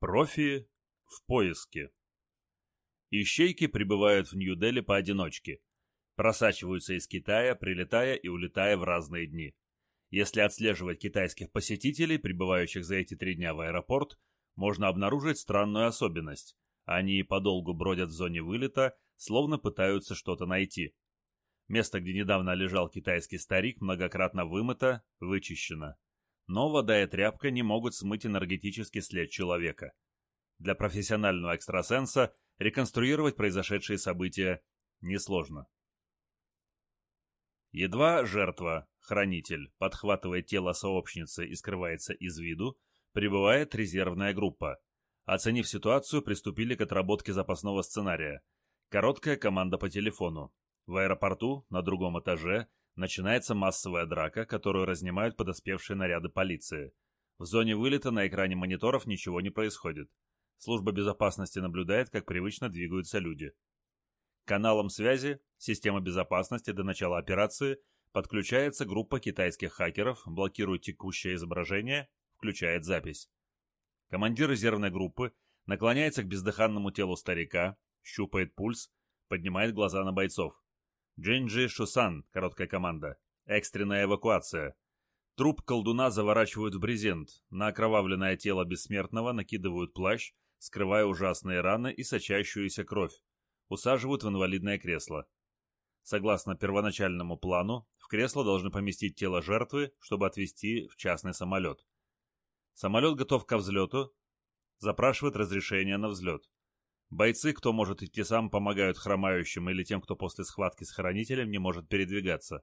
Профи в поиске. Ищейки прибывают в Нью-Дели поодиночке, просачиваются из Китая, прилетая и улетая в разные дни. Если отслеживать китайских посетителей, прибывающих за эти три дня в аэропорт, можно обнаружить странную особенность. Они подолгу бродят в зоне вылета, словно пытаются что-то найти. Место, где недавно лежал китайский старик, многократно вымыто, вычищено но вода и тряпка не могут смыть энергетический след человека. Для профессионального экстрасенса реконструировать произошедшие события несложно. Едва жертва, хранитель, подхватывает тело сообщницы и скрывается из виду, прибывает резервная группа. Оценив ситуацию, приступили к отработке запасного сценария. Короткая команда по телефону. В аэропорту, на другом этаже, Начинается массовая драка, которую разнимают подоспевшие наряды полиции. В зоне вылета на экране мониторов ничего не происходит. Служба безопасности наблюдает, как привычно двигаются люди. Каналом связи система безопасности до начала операции подключается группа китайских хакеров, блокирует текущее изображение, включает запись. Командир резервной группы наклоняется к бездыханному телу старика, щупает пульс, поднимает глаза на бойцов. Джинджи Шусан, короткая команда. Экстренная эвакуация. Труп колдуна заворачивают в брезент. На окровавленное тело бессмертного накидывают плащ, скрывая ужасные раны и сочащуюся кровь. Усаживают в инвалидное кресло. Согласно первоначальному плану, в кресло должны поместить тело жертвы, чтобы отвезти в частный самолет. Самолет готов ко взлету, запрашивает разрешение на взлет. Бойцы, кто может идти сам, помогают хромающим или тем, кто после схватки с хранителем не может передвигаться.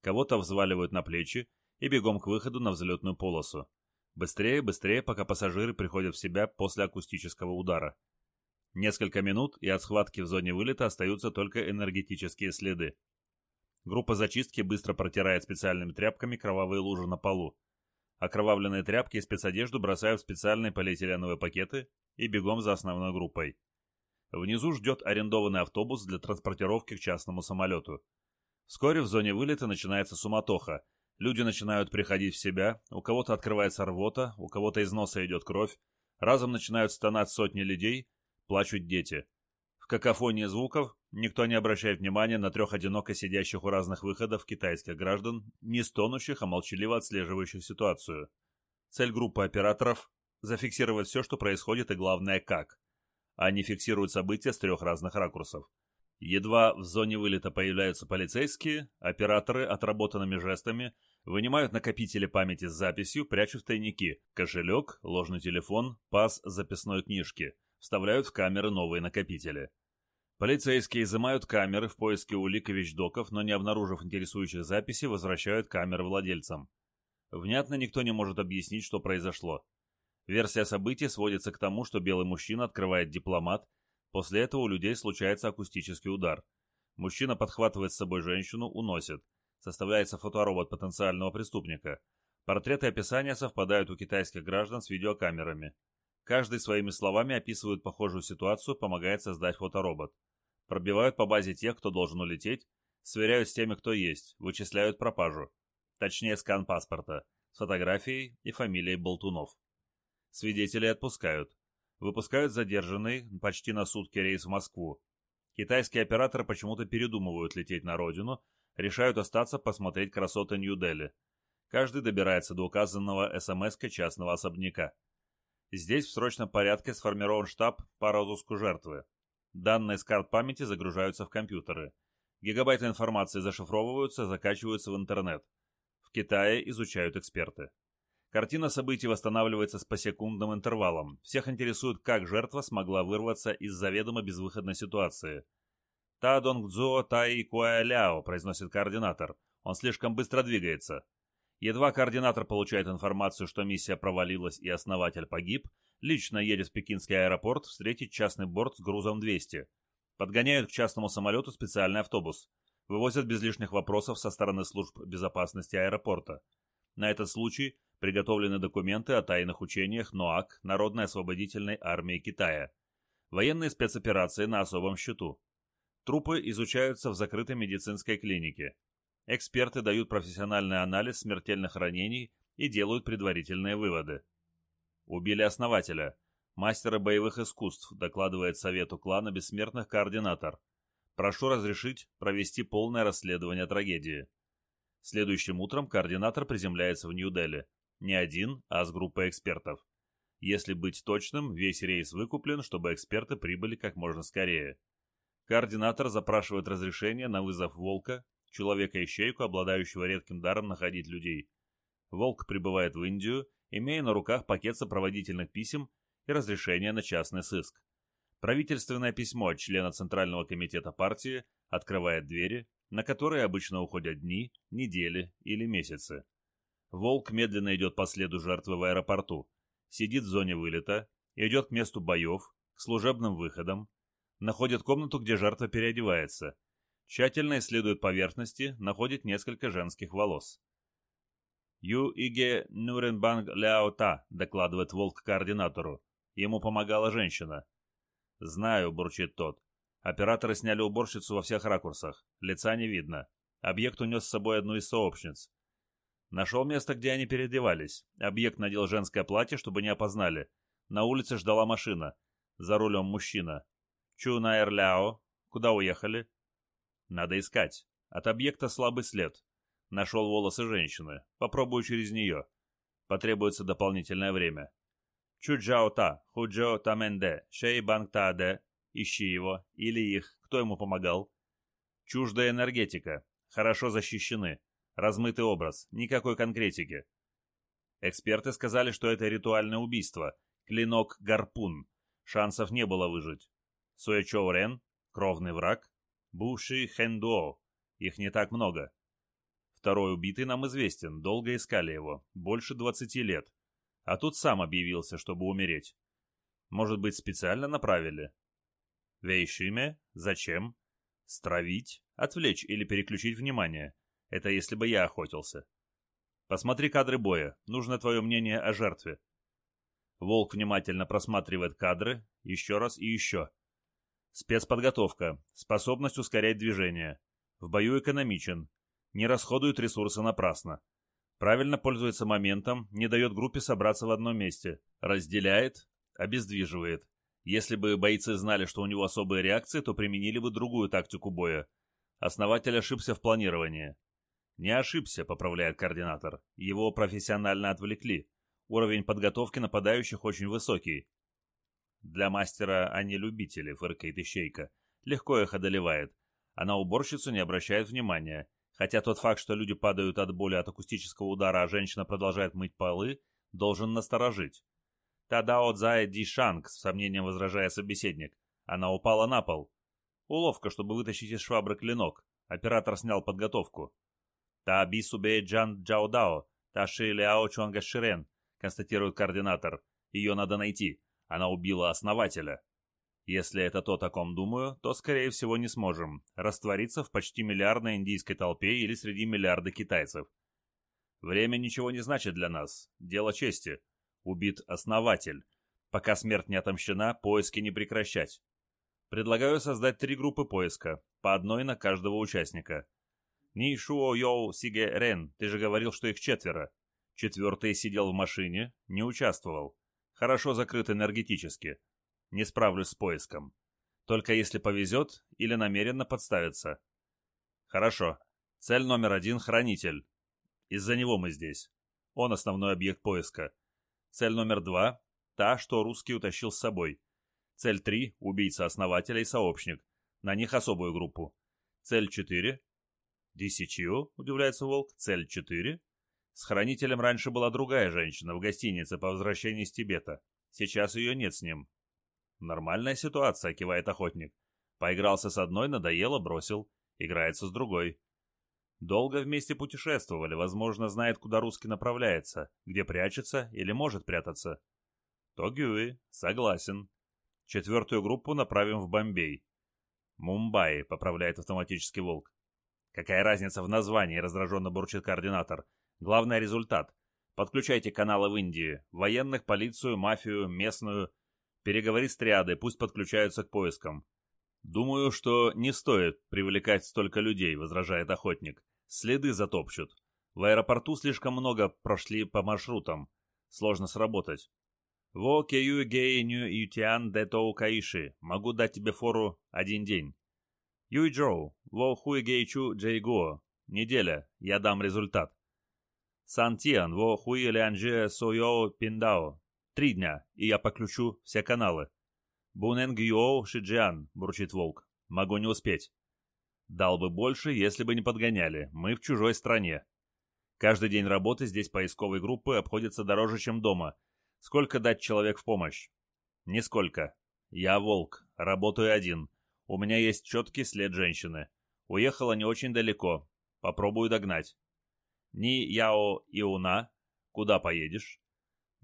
Кого-то взваливают на плечи и бегом к выходу на взлетную полосу. Быстрее, быстрее, пока пассажиры приходят в себя после акустического удара. Несколько минут, и от схватки в зоне вылета остаются только энергетические следы. Группа зачистки быстро протирает специальными тряпками кровавые лужи на полу. Окровавленные тряпки и спецодежду бросают в специальные полиэтиленовые пакеты и бегом за основной группой. Внизу ждет арендованный автобус для транспортировки к частному самолету. Вскоре в зоне вылета начинается суматоха. Люди начинают приходить в себя, у кого-то открывается рвота, у кого-то из носа идет кровь, разом начинают стонать сотни людей, плачут дети. В какофонии звуков никто не обращает внимания на трех одиноко сидящих у разных выходов китайских граждан, не стонущих, а молчаливо отслеживающих ситуацию. Цель группы операторов – зафиксировать все, что происходит и главное – как. Они фиксируют события с трех разных ракурсов. Едва в зоне вылета появляются полицейские, операторы отработанными жестами вынимают накопители памяти с записью, прячут в тайники, кошелек, ложный телефон, пас записной книжки, вставляют в камеры новые накопители. Полицейские изымают камеры в поиске улик и вещдоков, но не обнаружив интересующих записей, возвращают камеры владельцам. Внятно никто не может объяснить, что произошло. Версия событий сводится к тому, что белый мужчина открывает дипломат, после этого у людей случается акустический удар. Мужчина подхватывает с собой женщину, уносит. Составляется фоторобот потенциального преступника. Портреты и описания совпадают у китайских граждан с видеокамерами. Каждый своими словами описывает похожую ситуацию, помогает создать фоторобот. Пробивают по базе тех, кто должен улететь, сверяют с теми, кто есть, вычисляют пропажу. Точнее, скан паспорта, с фотографией и фамилией болтунов. Свидетелей отпускают. Выпускают задержанный почти на сутки рейс в Москву. Китайские операторы почему-то передумывают лететь на родину, решают остаться посмотреть красоты Нью-Дели. Каждый добирается до указанного СМС-ка частного особняка. Здесь в срочном порядке сформирован штаб по розыску жертвы. Данные с карт памяти загружаются в компьютеры. Гигабайты информации зашифровываются, закачиваются в интернет. В Китае изучают эксперты. Картина событий восстанавливается с посекундным интервалом. Всех интересует, как жертва смогла вырваться из заведомо безвыходной ситуации. «Та Донг Цзо Тай Куэ Ляо», — произносит координатор. «Он слишком быстро двигается». Едва координатор получает информацию, что миссия провалилась и основатель погиб, лично едет в пекинский аэропорт встретить частный борт с грузом 200. Подгоняют к частному самолету специальный автобус. Вывозят без лишних вопросов со стороны служб безопасности аэропорта. На этот случай Приготовлены документы о тайных учениях НОАК Народной освободительной армии Китая. Военные спецоперации на особом счету. Трупы изучаются в закрытой медицинской клинике. Эксперты дают профессиональный анализ смертельных ранений и делают предварительные выводы. Убили основателя. Мастера боевых искусств, докладывает совету клана бессмертных координатор. Прошу разрешить провести полное расследование трагедии. Следующим утром координатор приземляется в Нью-Дели. Не один, а с группой экспертов. Если быть точным, весь рейс выкуплен, чтобы эксперты прибыли как можно скорее. Координатор запрашивает разрешение на вызов Волка, человека-ищейку, обладающего редким даром находить людей. Волк прибывает в Индию, имея на руках пакет сопроводительных писем и разрешение на частный сыск. Правительственное письмо от члена Центрального комитета партии открывает двери, на которые обычно уходят дни, недели или месяцы. Волк медленно идет по следу жертвы в аэропорту, сидит в зоне вылета, идет к месту боев, к служебным выходам, находит комнату, где жертва переодевается, тщательно исследует поверхности, находит несколько женских волос. «Ю Иге Нуренбанг Ляота», — докладывает Волк координатору. Ему помогала женщина. «Знаю», — бурчит тот. Операторы сняли уборщицу во всех ракурсах. Лица не видно. Объект унес с собой одну из сообщниц. Нашел место, где они переодевались. Объект надел женское платье, чтобы не опознали. На улице ждала машина. За рулем мужчина. Чунаэр Ляо. Куда уехали? Надо искать. От объекта слабый след. Нашел волосы женщины. Попробую через нее. Потребуется дополнительное время. Чуджао Та, Худжо Таменде, Шей Банг Таде. Ищи его. Или их. Кто ему помогал? Чуждая энергетика. Хорошо защищены. Размытый образ. Никакой конкретики. Эксперты сказали, что это ритуальное убийство. Клинок-гарпун. Шансов не было выжить. Суэчоу Рен, кровный враг. Буши Хэндуо. Их не так много. Второй убитый нам известен, долго искали его, больше двадцати лет. А тут сам объявился, чтобы умереть. Может быть, специально направили? Вейшиме? Зачем? Стравить? Отвлечь или переключить внимание? Это если бы я охотился. Посмотри кадры боя. Нужно твое мнение о жертве. Волк внимательно просматривает кадры, еще раз и еще. Спецподготовка. Способность ускорять движение. В бою экономичен. Не расходует ресурсы напрасно. Правильно пользуется моментом, не дает группе собраться в одном месте. Разделяет, обездвиживает. Если бы бойцы знали, что у него особые реакции, то применили бы другую тактику боя. Основатель ошибся в планировании. Не ошибся, поправляет координатор. Его профессионально отвлекли. Уровень подготовки нападающих очень высокий. Для мастера они любители, фыркает ищейка. Легко их одолевает. А на уборщицу не обращает внимания. Хотя тот факт, что люди падают от боли от акустического удара, а женщина продолжает мыть полы, должен насторожить. Тадао Цзай Ди Шанг, с сомнением возражая собеседник. Она упала на пол. Уловка, чтобы вытащить из швабры клинок. Оператор снял подготовку. Та Би Субе Джан Джао Дао, Та Ши Ляо Чуанга Ширен, констатирует координатор. Ее надо найти. Она убила основателя. Если это то, о ком думаю, то, скорее всего, не сможем раствориться в почти миллиардной индийской толпе или среди миллиарда китайцев. Время ничего не значит для нас. Дело чести. Убит основатель. Пока смерть не отомщена, поиски не прекращать. Предлагаю создать три группы поиска, по одной на каждого участника. Ни Шуо Йоу Сиге Рен, ты же говорил, что их четверо. Четвертый сидел в машине, не участвовал. Хорошо закрыт энергетически. Не справлюсь с поиском. Только если повезет или намеренно подставиться. Хорошо. Цель номер один — хранитель. Из-за него мы здесь. Он основной объект поиска. Цель номер два — та, что русский утащил с собой. Цель три — убийца основателя и сообщник. На них особую группу. Цель четыре — Десятью, удивляется Волк. Цель четыре с хранителем раньше была другая женщина в гостинице по возвращении из Тибета. Сейчас ее нет с ним. Нормальная ситуация, кивает охотник. Поигрался с одной, надоело, бросил. Играется с другой. Долго вместе путешествовали, возможно, знает, куда русский направляется, где прячется или может прятаться. Тогюи, согласен. Четвертую группу направим в Бомбей. Мумбаи, поправляет автоматический волк. Какая разница в названии, раздраженно бурчит координатор. Главный результат. Подключайте каналы в Индии, военных, полицию, мафию, местную. Переговори с триадой, пусть подключаются к поискам. Думаю, что не стоит привлекать столько людей, возражает охотник. Следы затопчут. В аэропорту слишком много прошли по маршрутам. Сложно сработать. Во кею гей ню ютиан де тоу каиши. Могу дать тебе фору один день. Юй Джоу, во хуй гей чу джей го. Неделя, я дам результат. Сан Тиан, во хуй лянже сойо пиндао. Три дня, и я подключу все каналы. Бунен гюо шиджиан, бурчит волк. Могу не успеть. Дал бы больше, если бы не подгоняли. Мы в чужой стране. Каждый день работы здесь поисковой группы обходится дороже, чем дома. Сколько дать человек в помощь? Нисколько. Я волк, работаю один. У меня есть четкий след женщины. Уехала не очень далеко. Попробую догнать. Ни Яо Иуна. Куда поедешь?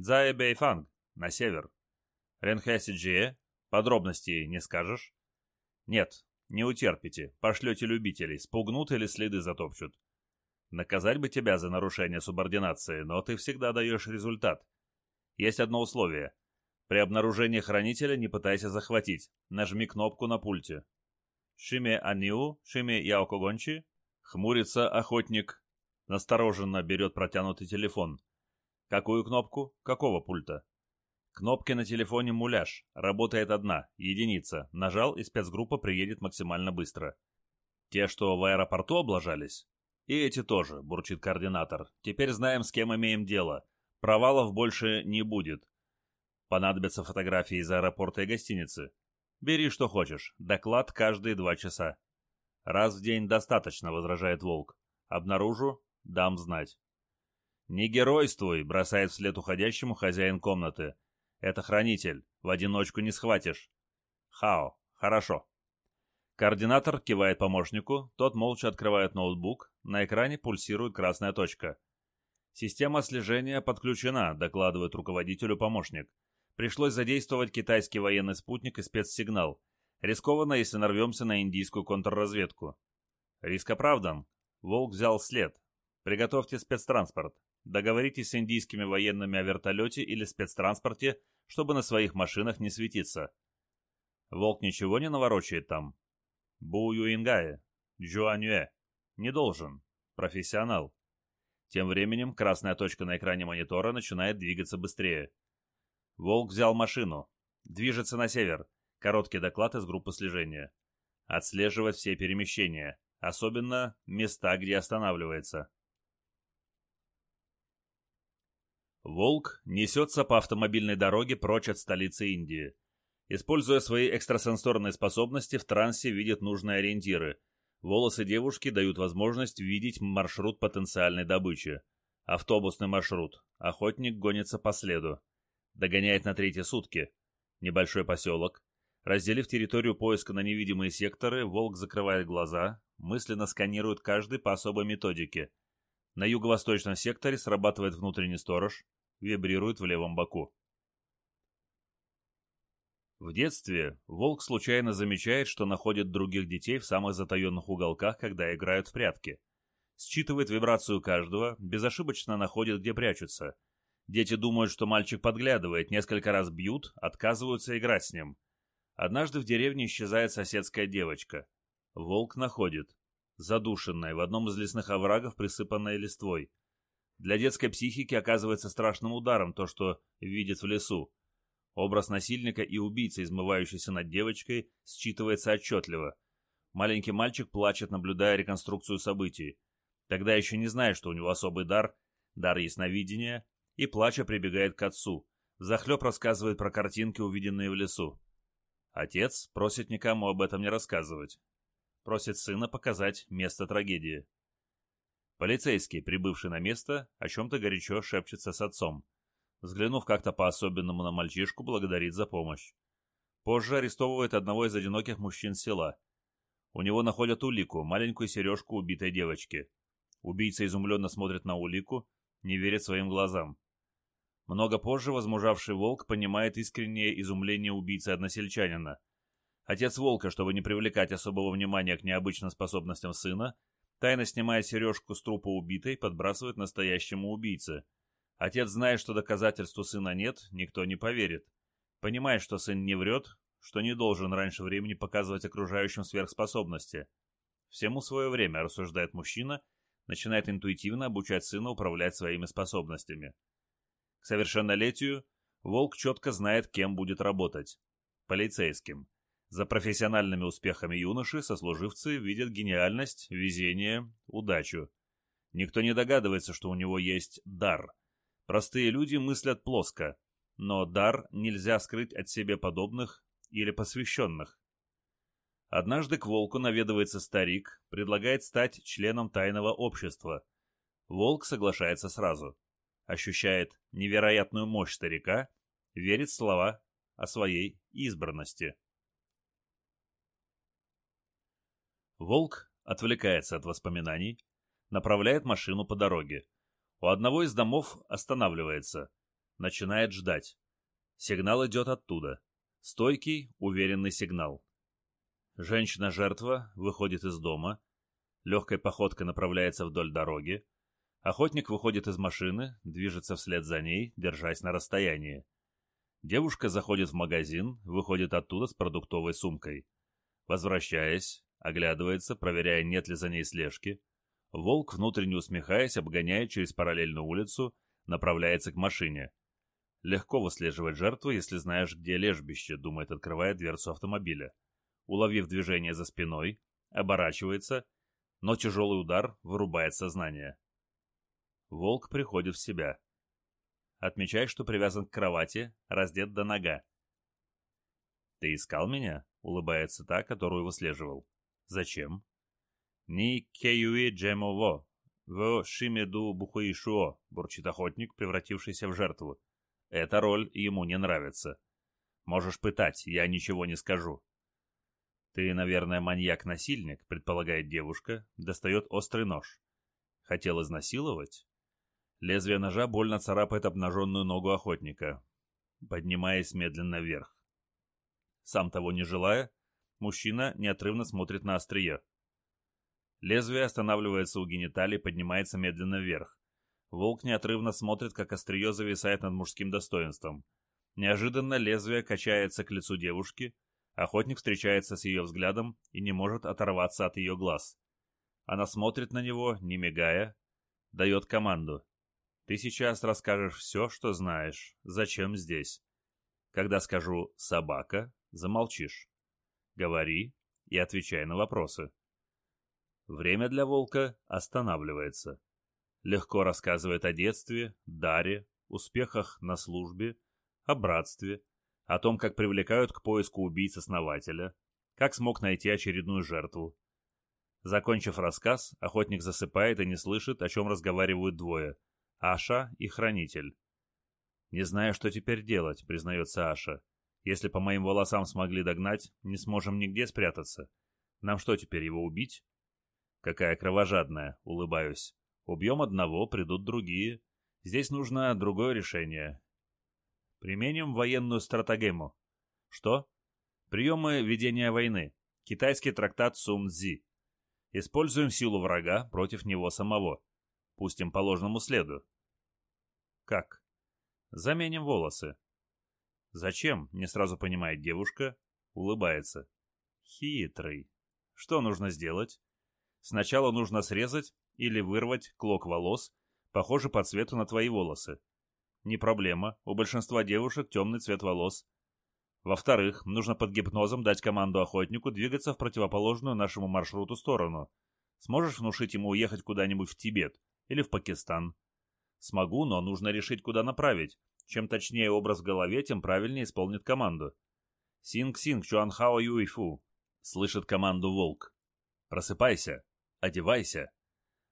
在北方. На север. 任何细节? Подробностей не скажешь? Нет, не утерпите. Пошлете любителей. Спугнут или следы затопчут. Наказать бы тебя за нарушение субординации, но ты всегда даешь результат. Есть одно условие. При обнаружении хранителя не пытайся захватить. Нажми кнопку на пульте. Шиме Аниу, Шиме Яокогончи. Хмурится охотник. Настороженно берет протянутый телефон. Какую кнопку? Какого пульта? Кнопки на телефоне муляж. Работает одна, единица. Нажал, и спецгруппа приедет максимально быстро. Те, что в аэропорту облажались, «И эти тоже», — бурчит координатор. «Теперь знаем, с кем имеем дело. Провалов больше не будет. Понадобятся фотографии из аэропорта и гостиницы. Бери, что хочешь. Доклад каждые два часа». «Раз в день достаточно», — возражает Волк. «Обнаружу, дам знать». «Не геройствуй», — бросает вслед уходящему хозяин комнаты. «Это хранитель. В одиночку не схватишь». «Хао. Хорошо». Координатор кивает помощнику, тот молча открывает ноутбук, на экране пульсирует красная точка. «Система слежения подключена», — докладывает руководителю помощник. «Пришлось задействовать китайский военный спутник и спецсигнал. Рискованно, если нарвемся на индийскую контрразведку». Риск оправдан. Волк взял след. Приготовьте спецтранспорт. Договоритесь с индийскими военными о вертолете или спецтранспорте, чтобы на своих машинах не светиться. Волк ничего не наворочает там. Бу Юингае, Джуанюэ. Не должен. Профессионал. Тем временем красная точка на экране монитора начинает двигаться быстрее. Волк взял машину. Движется на север. Короткий доклад из группы слежения. Отслеживать все перемещения, особенно места, где останавливается. Волк несется по автомобильной дороге прочь от столицы Индии. Используя свои экстрасенсорные способности, в трансе видит нужные ориентиры. Волосы девушки дают возможность видеть маршрут потенциальной добычи. Автобусный маршрут. Охотник гонится по следу. Догоняет на третьи сутки. Небольшой поселок. Разделив территорию поиска на невидимые секторы, волк закрывает глаза, мысленно сканирует каждый по особой методике. На юго-восточном секторе срабатывает внутренний сторож, вибрирует в левом боку. В детстве волк случайно замечает, что находит других детей в самых затаенных уголках, когда играют в прятки. Считывает вибрацию каждого, безошибочно находит, где прячутся. Дети думают, что мальчик подглядывает, несколько раз бьют, отказываются играть с ним. Однажды в деревне исчезает соседская девочка. Волк находит. Задушенная, в одном из лесных оврагов, присыпанная листвой. Для детской психики оказывается страшным ударом то, что видит в лесу. Образ насильника и убийцы, измывающийся над девочкой, считывается отчетливо. Маленький мальчик плачет, наблюдая реконструкцию событий. Тогда еще не знает, что у него особый дар, дар ясновидения, и, плача, прибегает к отцу. Захлеб рассказывает про картинки, увиденные в лесу. Отец просит никому об этом не рассказывать. Просит сына показать место трагедии. Полицейский, прибывший на место, о чем-то горячо шепчется с отцом. Взглянув как-то по-особенному на мальчишку, благодарит за помощь. Позже арестовывает одного из одиноких мужчин села. У него находят улику, маленькую сережку убитой девочки. Убийца изумленно смотрит на улику, не верит своим глазам. Много позже возмужавший волк понимает искреннее изумление убийцы-односельчанина. Отец волка, чтобы не привлекать особого внимания к необычным способностям сына, тайно снимает сережку с трупа убитой, подбрасывает настоящему убийце – Отец знает, что доказательству сына нет, никто не поверит. Понимает, что сын не врет, что не должен раньше времени показывать окружающим сверхспособности. Всему свое время, рассуждает мужчина, начинает интуитивно обучать сына управлять своими способностями. Совершеннолетию Волк четко знает, кем будет работать. Полицейским. За профессиональными успехами юноши сослуживцы видят гениальность, везение, удачу. Никто не догадывается, что у него есть дар. Простые люди мыслят плоско, но дар нельзя скрыть от себе подобных или посвященных. Однажды к волку наведывается старик, предлагает стать членом тайного общества. Волк соглашается сразу. Ощущает невероятную мощь старика, верит слова о своей избранности. Волк отвлекается от воспоминаний, направляет машину по дороге. У одного из домов останавливается. Начинает ждать. Сигнал идет оттуда. Стойкий, уверенный сигнал. Женщина-жертва выходит из дома, легкой походкой направляется вдоль дороги. Охотник выходит из машины, движется вслед за ней, держась на расстоянии. Девушка заходит в магазин, выходит оттуда с продуктовой сумкой. Возвращаясь, оглядывается, проверяя, нет ли за ней слежки. Волк, внутренне усмехаясь, обгоняет через параллельную улицу, направляется к машине. Легко выслеживать жертву, если знаешь, где лежбище, думает, открывая дверцу автомобиля. Уловив движение за спиной, оборачивается, но тяжелый удар вырубает сознание. Волк приходит в себя. Отмечает, что привязан к кровати, раздет до нога. «Ты искал меня?» — улыбается та, которую выслеживал. «Зачем?» «Ни кеюи джемово, в шимеду бухуишуо», — бурчит охотник, превратившийся в жертву. Эта роль ему не нравится. Можешь пытать, я ничего не скажу. Ты, наверное, маньяк-насильник, предполагает девушка, достает острый нож. Хотел изнасиловать? Лезвие ножа больно царапает обнаженную ногу охотника, поднимаясь медленно вверх. Сам того не желая, мужчина неотрывно смотрит на острие. Лезвие останавливается у гениталий, поднимается медленно вверх. Волк неотрывно смотрит, как острие зависает над мужским достоинством. Неожиданно лезвие качается к лицу девушки, охотник встречается с ее взглядом и не может оторваться от ее глаз. Она смотрит на него, не мигая, дает команду. «Ты сейчас расскажешь все, что знаешь. Зачем здесь?» Когда скажу «собака», замолчишь. Говори и отвечай на вопросы. Время для волка останавливается легко рассказывает о детстве, даре, успехах на службе, о братстве, о том, как привлекают к поиску убийц-основателя, как смог найти очередную жертву. Закончив рассказ, охотник засыпает и не слышит, о чем разговаривают двое – Аша и Хранитель. «Не знаю, что теперь делать», – признается Аша. «Если по моим волосам смогли догнать, не сможем нигде спрятаться. Нам что теперь, его убить?» «Какая кровожадная», – улыбаюсь. Убьем одного, придут другие. Здесь нужно другое решение. Применим военную стратегему. Что? Приемы ведения войны. Китайский трактат Сун Цзи. Используем силу врага против него самого. Пустим по ложному следу. Как? Заменим волосы. Зачем? Не сразу понимает девушка. Улыбается. Хитрый. Что нужно сделать? Сначала нужно срезать или вырвать клок волос, похожий по цвету на твои волосы. Не проблема, у большинства девушек темный цвет волос. Во-вторых, нужно под гипнозом дать команду охотнику двигаться в противоположную нашему маршруту сторону. Сможешь внушить ему уехать куда-нибудь в Тибет или в Пакистан? Смогу, но нужно решить, куда направить. Чем точнее образ в голове, тем правильнее исполнит команду. «Синг-синг, Чуанхао Юйфу!» — слышит команду волк. «Просыпайся! Одевайся!»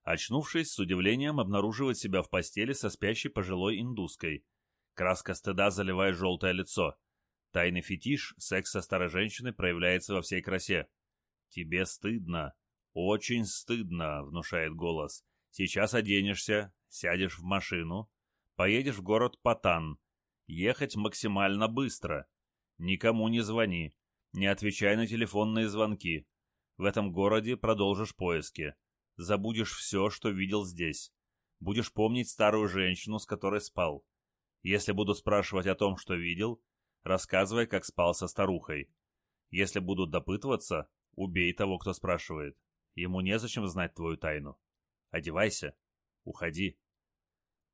Очнувшись, с удивлением обнаруживает себя в постели со спящей пожилой индуской. Краска стыда заливает желтое лицо. Тайный фетиш, секс со старой женщиной проявляется во всей красе. «Тебе стыдно. Очень стыдно», — внушает голос. «Сейчас оденешься, сядешь в машину, поедешь в город Патан. Ехать максимально быстро. Никому не звони, не отвечай на телефонные звонки. В этом городе продолжишь поиски забудешь все, что видел здесь. Будешь помнить старую женщину, с которой спал. Если буду спрашивать о том, что видел, рассказывай, как спал со старухой. Если будут допытываться, убей того, кто спрашивает. Ему незачем знать твою тайну. Одевайся. Уходи.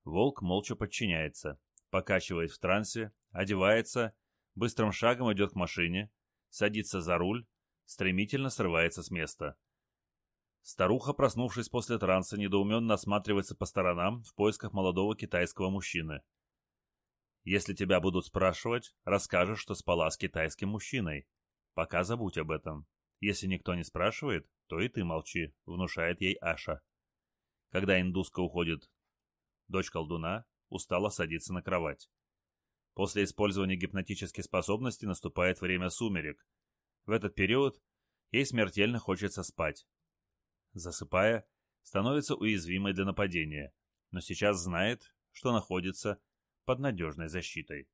Волк молча подчиняется, покачивает в трансе, одевается, быстрым шагом идет к машине, садится за руль, стремительно срывается с места. Старуха, проснувшись после транса, недоуменно осматривается по сторонам в поисках молодого китайского мужчины. Если тебя будут спрашивать, расскажешь, что спала с китайским мужчиной. Пока забудь об этом. Если никто не спрашивает, то и ты молчи, внушает ей Аша. Когда индуска уходит, дочь колдуна устало садится на кровать. После использования гипнотической способности наступает время сумерек. В этот период ей смертельно хочется спать. Засыпая, становится уязвимой для нападения, но сейчас знает, что находится под надежной защитой.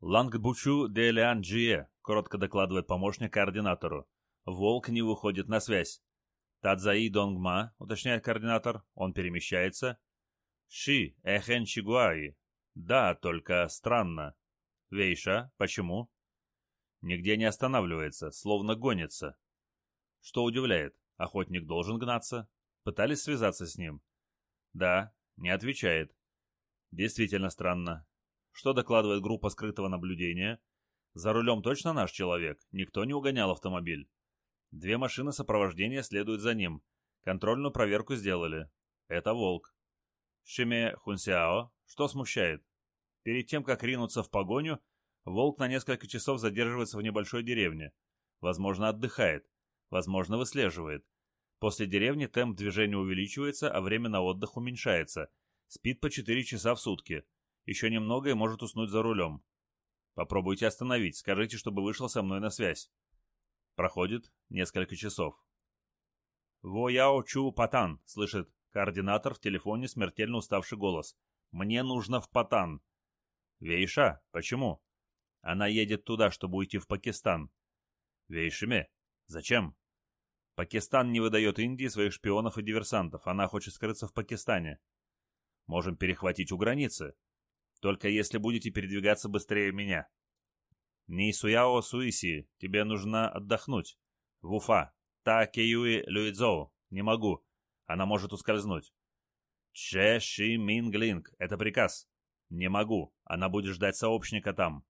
Лангбучу де Лианджие, коротко докладывает помощник координатору. Волк не выходит на связь. Тадзаи Донгма, уточняет координатор, он перемещается. Ши, Эхен Чигуаи. Да, только странно. Вейша, почему? Нигде не останавливается, словно гонится. Что удивляет, охотник должен гнаться. Пытались связаться с ним? Да, не отвечает. Действительно странно. Что докладывает группа скрытого наблюдения? За рулем точно наш человек? Никто не угонял автомобиль. Две машины сопровождения следуют за ним. Контрольную проверку сделали. Это волк. Шиме Хунсяо, что смущает? Перед тем, как ринуться в погоню, волк на несколько часов задерживается в небольшой деревне. Возможно, отдыхает. Возможно, выслеживает. После деревни темп движения увеличивается, а время на отдых уменьшается. Спит по 4 часа в сутки. Еще немного и может уснуть за рулем. Попробуйте остановить, скажите, чтобы вышел со мной на связь. Проходит несколько часов. «Во яо чу патан», — слышит координатор в телефоне смертельно уставший голос. «Мне нужно в патан». «Вейша? Почему?» «Она едет туда, чтобы уйти в Пакистан». «Вейшиме? Зачем?» Пакистан не выдает Индии своих шпионов и диверсантов. Она хочет скрыться в Пакистане. Можем перехватить у границы. Только если будете передвигаться быстрее меня. Не Суяо Суиси, тебе нужно отдохнуть. В Уфа. Та Кеюи Люидзоу. Не могу. Она может ускользнуть. Че Ши Минглинг. Это приказ. Не могу. Она будет ждать сообщника там.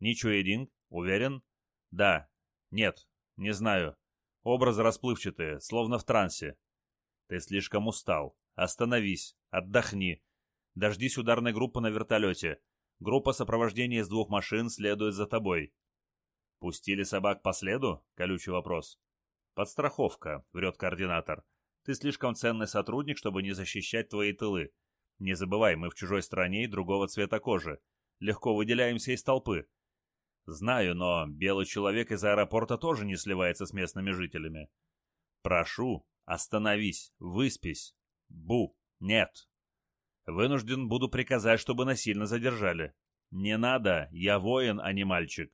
Ничу Эдинг. Уверен? Да. Нет. Не знаю. Образы расплывчатые, словно в трансе. Ты слишком устал. Остановись, отдохни. Дождись ударной группы на вертолете. Группа сопровождения из двух машин следует за тобой. Пустили собак по следу? Колючий вопрос. Подстраховка, врет координатор. Ты слишком ценный сотрудник, чтобы не защищать твои тылы. Не забывай, мы в чужой стране и другого цвета кожи. Легко выделяемся из толпы. Знаю, но белый человек из аэропорта тоже не сливается с местными жителями. Прошу, остановись, выспись. Бу, нет. Вынужден буду приказать, чтобы насильно задержали. Не надо, я воин, а не мальчик.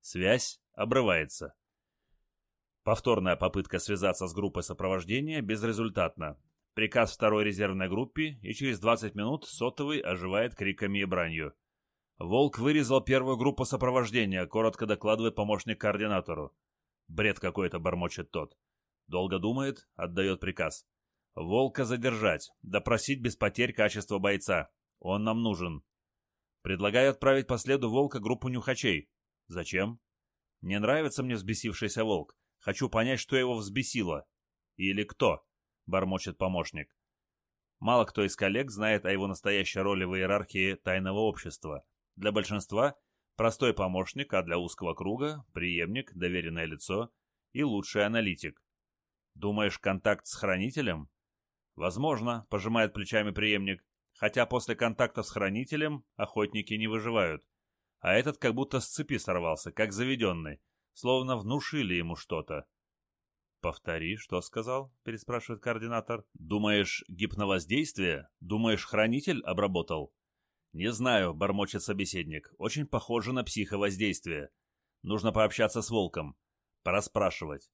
Связь обрывается. Повторная попытка связаться с группой сопровождения безрезультатна. Приказ второй резервной группе, и через 20 минут сотовый оживает криками и бранью. Волк вырезал первую группу сопровождения, коротко докладывает помощник координатору. Бред какой-то, бормочет тот. Долго думает, отдает приказ. Волка задержать, допросить без потерь качества бойца. Он нам нужен. Предлагаю отправить по следу волка группу нюхачей. Зачем? Не нравится мне взбесившийся волк. Хочу понять, что его взбесило. Или кто? Бормочет помощник. Мало кто из коллег знает о его настоящей роли в иерархии тайного общества. Для большинства – простой помощник, а для узкого круга – преемник, доверенное лицо и лучший аналитик. Думаешь, контакт с хранителем? Возможно, пожимает плечами преемник, хотя после контакта с хранителем охотники не выживают. А этот как будто с цепи сорвался, как заведенный, словно внушили ему что-то. «Повтори, что сказал?» — переспрашивает координатор. «Думаешь, гипновоздействие? Думаешь, хранитель обработал?» «Не знаю», — бормочет собеседник. «Очень похоже на психовоздействие. Нужно пообщаться с волком. Пора спрашивать».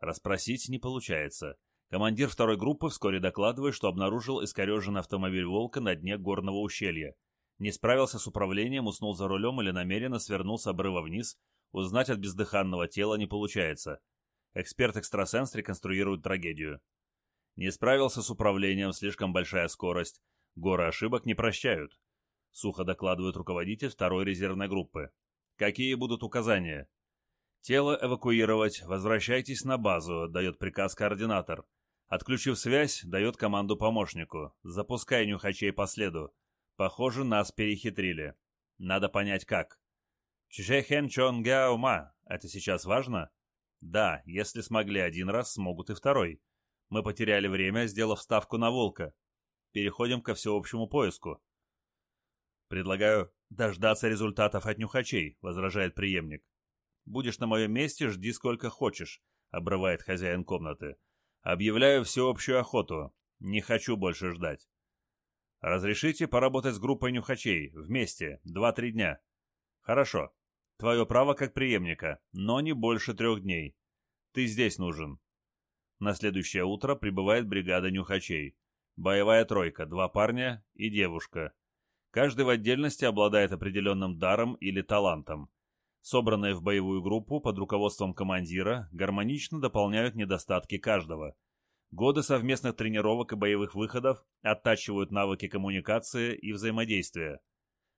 Расспросить не получается. Командир второй группы вскоре докладывает, что обнаружил искореженный автомобиль «Волка» на дне горного ущелья. Не справился с управлением, уснул за рулем или намеренно свернул с обрыва вниз. Узнать от бездыханного тела не получается. Эксперт-экстрасенс реконструирует трагедию. Не справился с управлением, слишком большая скорость. Горы ошибок не прощают. Сухо докладывает руководитель второй резервной группы. Какие будут указания? Тело эвакуировать, возвращайтесь на базу, дает приказ координатор. Отключив связь, дает команду помощнику. Запускай нюхачей по следу. Похоже, нас перехитрили. Надо понять, как. Чжэхэн Чонгяома. Это сейчас важно? Да, если смогли один раз, смогут и второй. Мы потеряли время, сделав ставку на волка. Переходим ко всеобщему поиску. Предлагаю дождаться результатов от нюхачей, возражает преемник. Будешь на моем месте, жди сколько хочешь, обрывает хозяин комнаты. Объявляю всеобщую охоту. Не хочу больше ждать. Разрешите поработать с группой нюхачей. Вместе. Два-три дня. Хорошо. Твое право как преемника, но не больше трех дней. Ты здесь нужен. На следующее утро прибывает бригада нюхачей. Боевая тройка, два парня и девушка. Каждый в отдельности обладает определенным даром или талантом. Собранные в боевую группу под руководством командира гармонично дополняют недостатки каждого. Годы совместных тренировок и боевых выходов оттачивают навыки коммуникации и взаимодействия.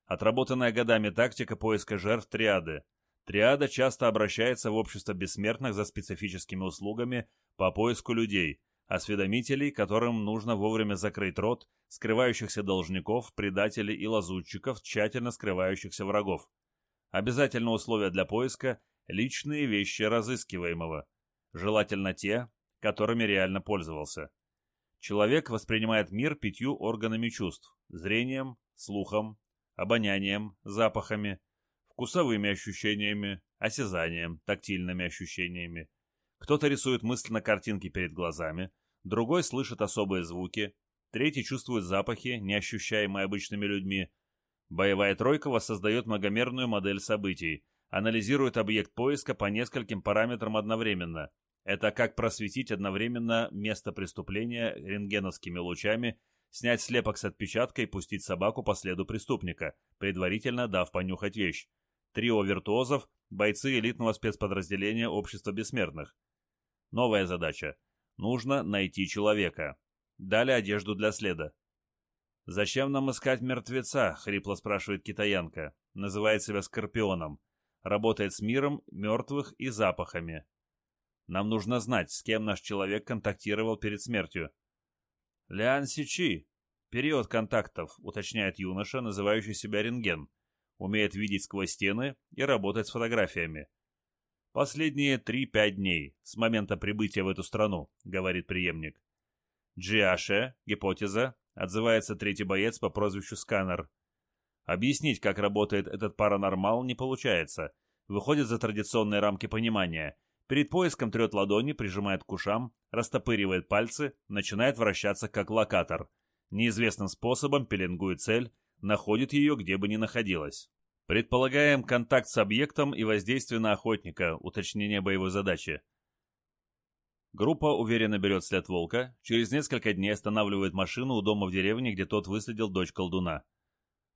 Отработанная годами тактика поиска жертв триады. Триада часто обращается в общество бессмертных за специфическими услугами по поиску людей, осведомителей, которым нужно вовремя закрыть рот, скрывающихся должников, предателей и лазутчиков, тщательно скрывающихся врагов. Обязательно условие для поиска – личные вещи разыскиваемого. Желательно те, которыми реально пользовался. Человек воспринимает мир пятью органами чувств – зрением, слухом, обонянием, запахами, вкусовыми ощущениями, осязанием, тактильными ощущениями. Кто-то рисует мысленно картинки перед глазами, другой слышит особые звуки, третий чувствует запахи, неощущаемые обычными людьми. Боевая тройка воссоздает многомерную модель событий, анализирует объект поиска по нескольким параметрам одновременно. Это как просветить одновременно место преступления рентгеновскими лучами снять слепок с отпечатка и пустить собаку по следу преступника, предварительно дав понюхать вещь. Трио виртуозов – бойцы элитного спецподразделения Общества Бессмертных. Новая задача. Нужно найти человека. Дали одежду для следа. «Зачем нам искать мертвеца?» — хрипло спрашивает китаянка. Называет себя Скорпионом. Работает с миром мертвых и запахами. Нам нужно знать, с кем наш человек контактировал перед смертью. «Лян Сичи. Период контактов», — уточняет юноша, называющий себя рентген. Умеет видеть сквозь стены и работать с фотографиями. «Последние три-пять дней, с момента прибытия в эту страну», — говорит преемник. Джиаше, гипотеза, отзывается третий боец по прозвищу Сканер. Объяснить, как работает этот паранормал, не получается. Выходит за традиционные рамки понимания — Перед поиском трет ладони, прижимает к ушам, растопыривает пальцы, начинает вращаться как локатор. Неизвестным способом пеленгует цель, находит ее, где бы ни находилась. Предполагаем контакт с объектом и воздействие на охотника, уточнение боевой задачи. Группа уверенно берет след волка, через несколько дней останавливает машину у дома в деревне, где тот высадил дочь колдуна.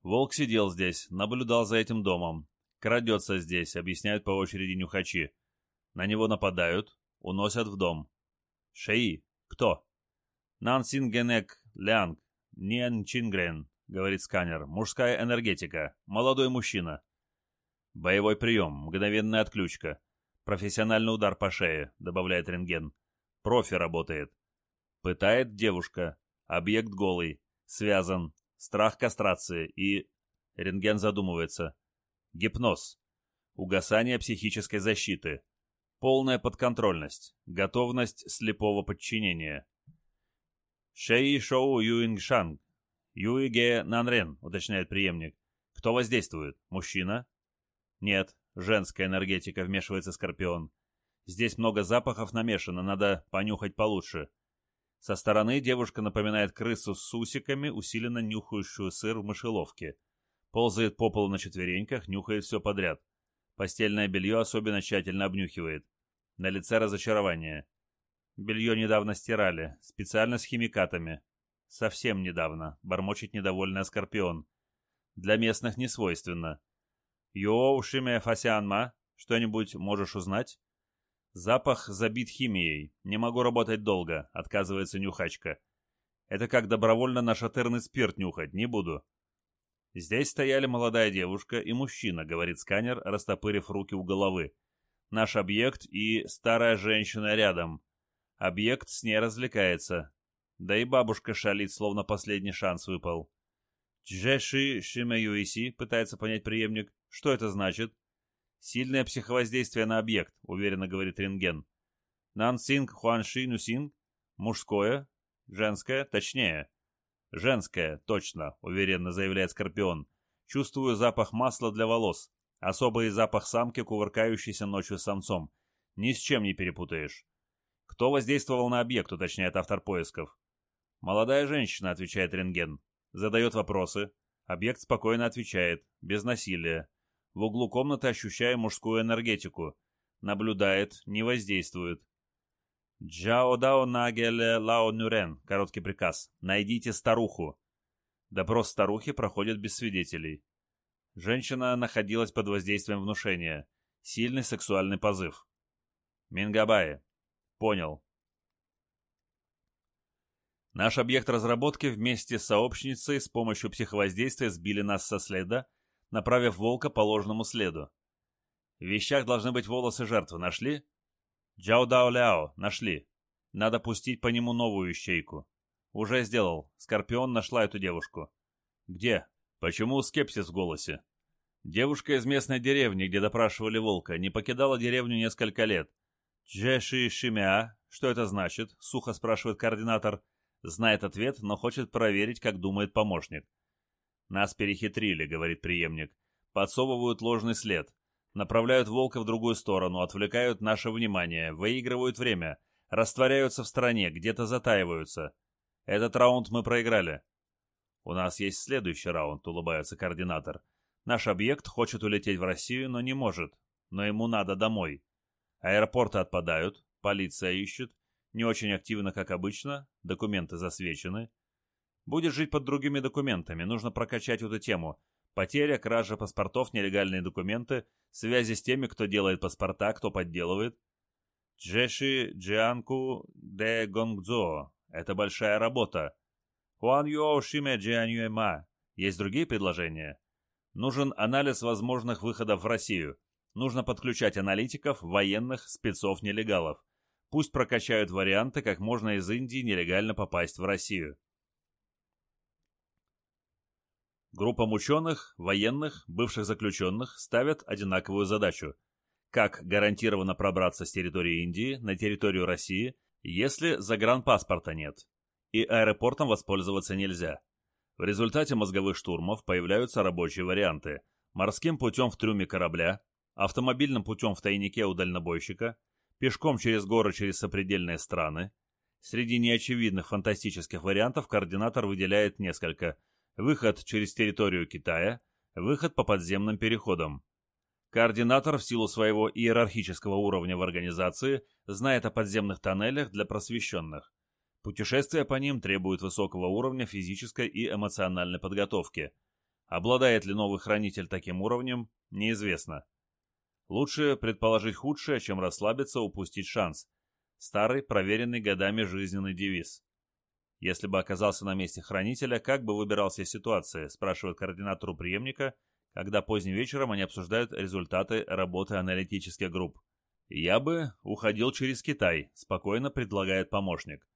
Волк сидел здесь, наблюдал за этим домом. Крадется здесь, объясняют по очереди нюхачи. На него нападают, уносят в дом. Шеи. Кто? Нансингенек Лянг. Ниан Чингрен, говорит сканер. Мужская энергетика. Молодой мужчина. Боевой прием. Мгновенная отключка. Профессиональный удар по шее, добавляет рентген. Профи работает. Пытает девушка. Объект голый. Связан. Страх кастрации и... Рентген задумывается. Гипноз. Угасание психической защиты. Полная подконтрольность, готовность слепого подчинения. Шей Шоу Юингшанг. Юиге Нанрен, уточняет преемник. Кто воздействует? Мужчина? Нет, женская энергетика, вмешивается Скорпион. Здесь много запахов намешано, надо понюхать получше. Со стороны девушка напоминает крысу с усиками, усиленно нюхающую сыр в мышеловке. Ползает по полу на четвереньках, нюхает все подряд. Постельное белье особенно тщательно обнюхивает. На лице разочарование. Белье недавно стирали, специально с химикатами. Совсем недавно, бормочет недовольный Скорпион. Для местных не свойственно. Йоу, Шиме Фасянма, что-нибудь можешь узнать? Запах забит химией. Не могу работать долго, отказывается нюхачка. Это как добровольно нашатырный спирт нюхать, не буду. Здесь стояли молодая девушка и мужчина, говорит сканер, растопырив руки у головы. Наш объект и старая женщина рядом. Объект с ней развлекается. Да и бабушка шалит, словно последний шанс выпал. «Джеши Шимеюиси», — пытается понять преемник. «Что это значит?» «Сильное психовоздействие на объект», — уверенно говорит рентген. «Нансинг Хуанши Нусинг» — мужское, женское, точнее. «Женское, точно», — уверенно заявляет Скорпион. «Чувствую запах масла для волос. Особый запах самки, кувыркающейся ночью с самцом. Ни с чем не перепутаешь». «Кто воздействовал на объект?» — уточняет автор поисков. «Молодая женщина», — отвечает рентген задает вопросы. Объект спокойно отвечает, без насилия. В углу комнаты ощущая мужскую энергетику. Наблюдает, не воздействует. «Джао дао нагеле лао нюрен», короткий приказ. «Найдите старуху». Допрос старухи проходит без свидетелей. Женщина находилась под воздействием внушения. Сильный сексуальный позыв. Мингабай. Понял. Наш объект разработки вместе с сообщницей с помощью психовоздействия сбили нас со следа, направив волка по ложному следу. В вещах должны быть волосы жертвы. Нашли? Джао Дао Ляо. Нашли. Надо пустить по нему новую ищейку. Уже сделал. Скорпион нашла эту девушку. Где? Почему скепсис в голосе? Девушка из местной деревни, где допрашивали волка, не покидала деревню несколько лет. Джеши Шимя. Что это значит? Сухо спрашивает координатор. Знает ответ, но хочет проверить, как думает помощник. «Нас перехитрили», — говорит преемник. «Подсовывают ложный след. Направляют волка в другую сторону, отвлекают наше внимание, выигрывают время, растворяются в стране, где-то затаиваются. Этот раунд мы проиграли». «У нас есть следующий раунд», — улыбается координатор. «Наш объект хочет улететь в Россию, но не может. Но ему надо домой. Аэропорты отпадают, полиция ищет, не очень активно, как обычно, документы засвечены. Будет жить под другими документами, нужно прокачать эту тему. Потеря, кража паспортов, нелегальные документы, связи с теми, кто делает паспорта, кто подделывает. Джеши Джианку де Гонгцзо. Это большая работа. Хуан Юо Шиме Джианюэма. Есть другие предложения? Нужен анализ возможных выходов в Россию. Нужно подключать аналитиков, военных, спецов, нелегалов. Пусть прокачают варианты, как можно из Индии нелегально попасть в Россию. Группам ученых, военных, бывших заключенных ставят одинаковую задачу – как гарантированно пробраться с территории Индии на территорию России, если загранпаспорта нет, и аэропортом воспользоваться нельзя. В результате мозговых штурмов появляются рабочие варианты – морским путем в трюме корабля, автомобильным путем в тайнике у дальнобойщика – пешком через горы через сопредельные страны. Среди неочевидных фантастических вариантов координатор выделяет несколько. Выход через территорию Китая, выход по подземным переходам. Координатор в силу своего иерархического уровня в организации знает о подземных тоннелях для просвещенных. Путешествия по ним требуют высокого уровня физической и эмоциональной подготовки. Обладает ли новый хранитель таким уровнем, неизвестно. Лучше предположить худшее, чем расслабиться, упустить шанс. Старый, проверенный годами жизненный девиз. Если бы оказался на месте хранителя, как бы выбирался из ситуации, спрашивает координатору преемника, когда поздним вечером они обсуждают результаты работы аналитических групп. «Я бы уходил через Китай», — спокойно предлагает помощник.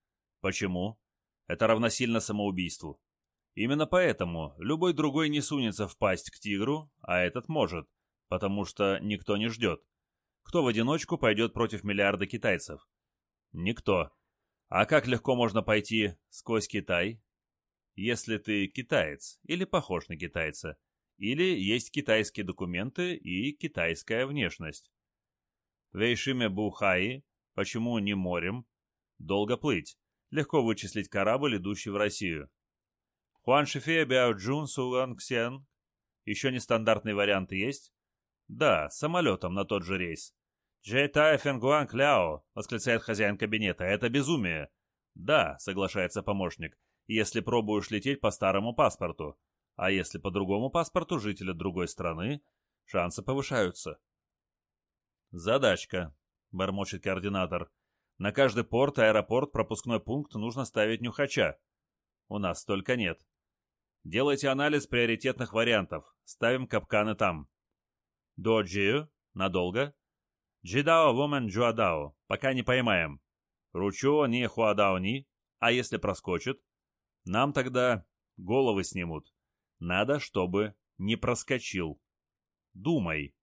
«Почему?» «Это равносильно самоубийству». Именно поэтому любой другой не сунется в пасть к тигру, а этот может потому что никто не ждет. Кто в одиночку пойдет против миллиарда китайцев? Никто. А как легко можно пойти сквозь Китай? Если ты китаец или похож на китайца, или есть китайские документы и китайская внешность. Вейшиме Бухаи, почему не морем? Долго плыть. Легко вычислить корабль, идущий в Россию. Хуан Шифе Бяо Джун Суган Ксен. Еще нестандартные варианты есть? «Да, самолетом на тот же рейс». «Джейтай Фенгуан Ляо!» — восклицает хозяин кабинета. «Это безумие!» «Да», — соглашается помощник, «если пробуешь лететь по старому паспорту. А если по другому паспорту жителя другой страны, шансы повышаются». «Задачка», — бормочет координатор. «На каждый порт, аэропорт, пропускной пункт нужно ставить нюхача. У нас столько нет. Делайте анализ приоритетных вариантов. Ставим капканы там. Доджию. Надолго. Джидао вумен джуадао. Пока не поймаем. Ручо не хуадао ни. А если проскочит? Нам тогда головы снимут. Надо, чтобы не проскочил. Думай.